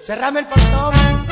Cerrame el portón.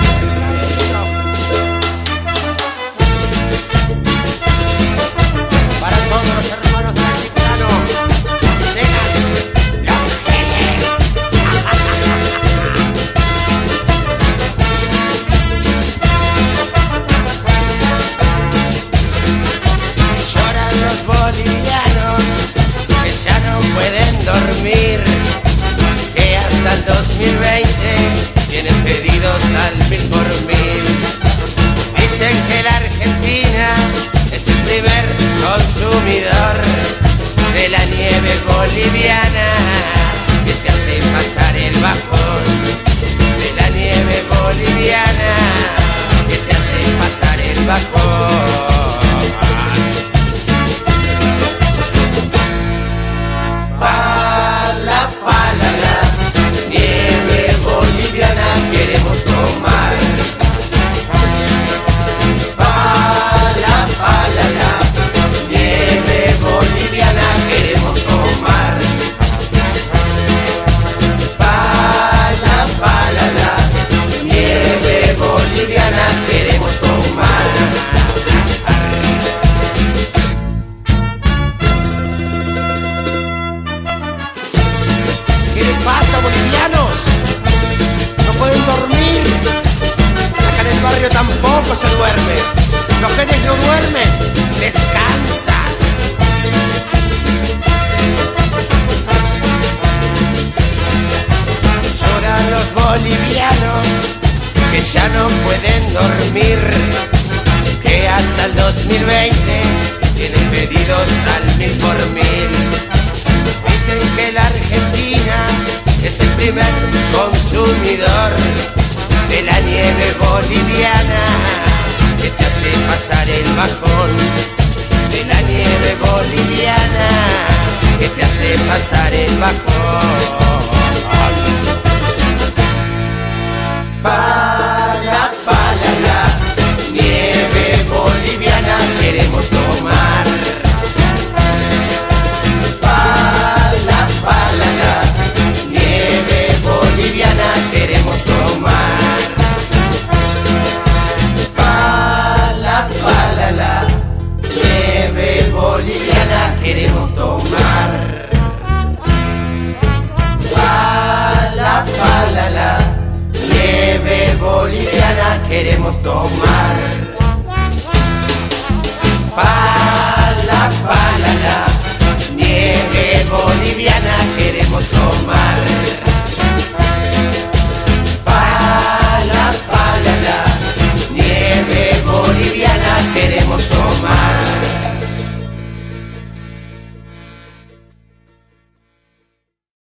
bolivianos no pueden dormir. Acá en el barrio tampoco se duerme. Los genios no duermen, descansan. Lloran los bolivianos que ya no pueden dormir. Que hasta el 2020 pasar el bajón de la nieve boliviana que te hace pasar el bajón. boliviana queremos tomar. Pala, pala, la nieve boliviana queremos tomar.